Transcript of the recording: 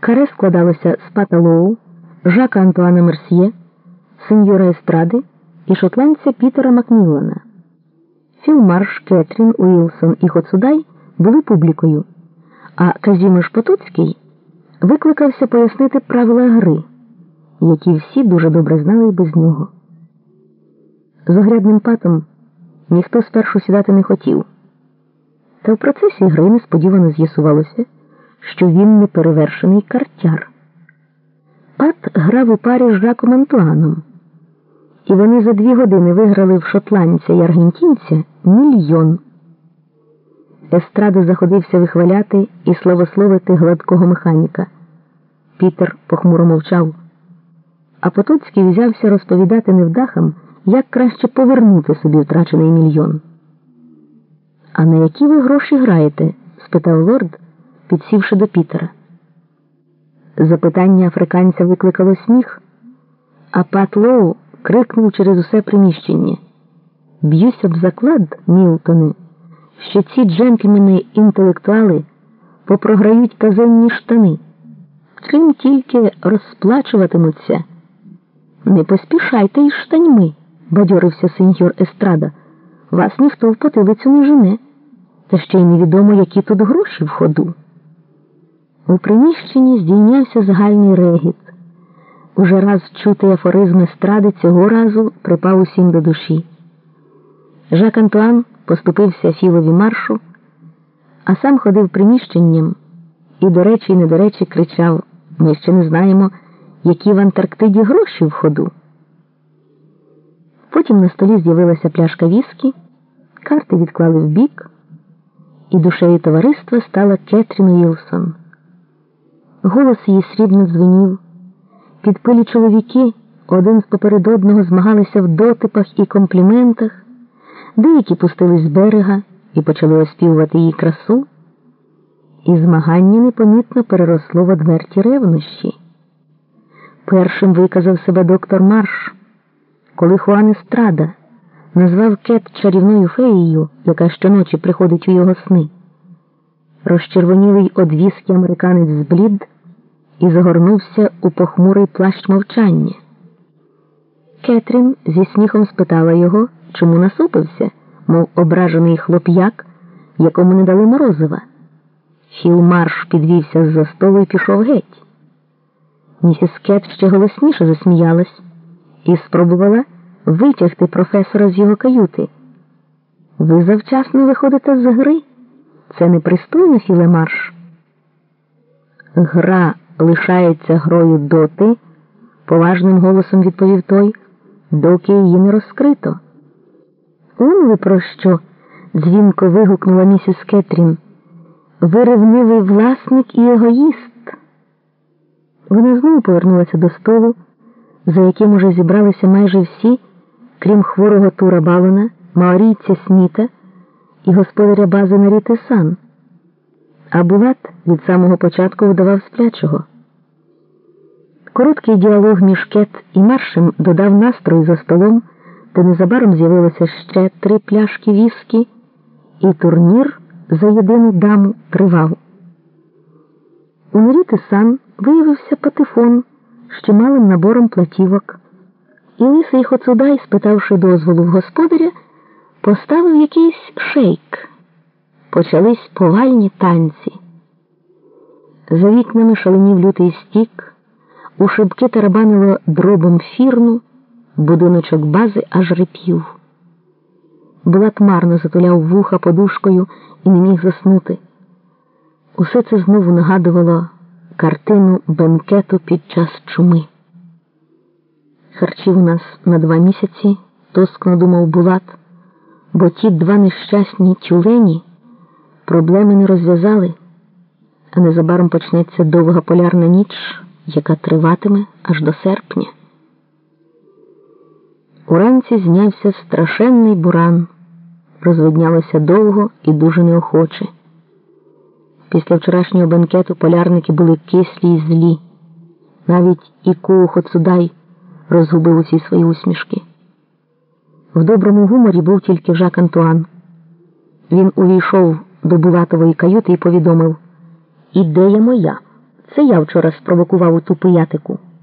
Каре складалося з Пата Лоу, Жака Антуана Мерсьє, сеньора Естради і шотландця Пітера Макміллана. Філмарш, Кетрін, Уілсон і Хоцудай були публікою, а Казімиш Потоцький викликався пояснити правила гри, які всі дуже добре знали і без нього. З огрядним патом ніхто спершу сідати не хотів. Та в процесі гри несподівано з'ясувалося, що він неперевершений картяр. Пат грав у парі з Жаком Антуаном, і вони за дві години виграли в шотландця і аргентинця мільйон. Естрадо заходився вихваляти і славословити гладкого механіка. Пітер похмуро мовчав, а Потоцький взявся розповідати невдахам, як краще повернути собі втрачений мільйон. А на які ви гроші граєте? спитав лорд, підсівши до Пітера. Запитання африканця викликало сміх, а Пат Лоу крикнув через усе приміщення. Б'юся б заклад, Мілтоне, що ці джентльмени інтелектуали попрограють казенні штани. Чим тільки розплачуватимуться. Не поспішайте із штаньми, бадьорився сеньор Естрада. Вас ніхто в потилицю не жене, та ще й невідомо, які тут гроші в ходу. У приміщенні здійнявся загальний регіт. Уже раз чутий афоризм Естради цього разу припав усім до душі. Жак Антуан поступився Філові Маршу, а сам ходив приміщенням і, до речі, і не до речі, кричав: Ми ще не знаємо, які в Антарктиді гроші в ходу. Потім на столі з'явилася пляшка віскі, карти відклали в бік, і душею товариства стала Кетрін Уілсон. Голос її срібно дзвенів. Підпилі чоловіки один з поперед одного змагалися в дотипах і компліментах, деякі пустились з берега і почали оспівувати її красу, і змагання непомітно переросло в одверті ревнощі. Першим виказав себе доктор Марш, коли Хуан Естрада назвав Кет чарівною феєю, яка щоночі приходить у його сни. Розчервонілий одвізки американець зблід і загорнувся у похмурий плащ мовчання. Кетрін зі сміхом спитала його, чому насупився, мов ображений хлоп'як, якому не дали морозива. Філ Марш підвівся з за столу і пішов геть. Місіс Кет ще голосніше засміялась і спробувала витягти професора з його каюти. Ви завчасно виходите з гри. Це непристойно, Філе Марш. Гра лишається грою доти, поважним голосом відповів той, доки її не розкрито. Он ви про що? дзвінко вигукнула місіс Кетрін. Ви ревнивий власник і егоїст. Вона знову повернулася до столу, за яким уже зібралися майже всі, крім хворого Тура Балона, маорійця Сміта і господаря бази Наріти Сан. А Булат від самого початку вдавав сплячого. Короткий діалог між Кет і маршем додав настрою за столом, де незабаром з'явилося ще три пляшки віскі, і турнір за єдину даму тривав. У Наріти Сан виявився патефон з чималим набором платівок, і лисий Хоцудай, спитавши дозволу в господаря, поставив якийсь шейк. Почались повальні танці. За вікнами шаленів лютий стік, у шибки тарабанило дробом фірну, будиночок бази аж репів. Булат марно затуляв вуха подушкою і не міг заснути. Усе це знову нагадувало картину бенкету під час чуми. Харчів у нас на два місяці, тоскно думав Булат, бо ті два нещасні тюлені проблеми не розв'язали, а незабаром почнеться довга полярна ніч, яка триватиме аж до серпня. Уранці знявся страшенний буран, розвиднялося довго і дуже неохоче. Після вчорашнього бенкету полярники були кислі й злі. Навіть і Хоцудай розгубив усі свої усмішки. В доброму гуморі був тільки Жак Антуан. Він увійшов до Булатової каюти і повідомив Ідея моя. Це я вчора спровокував у ту пиятику.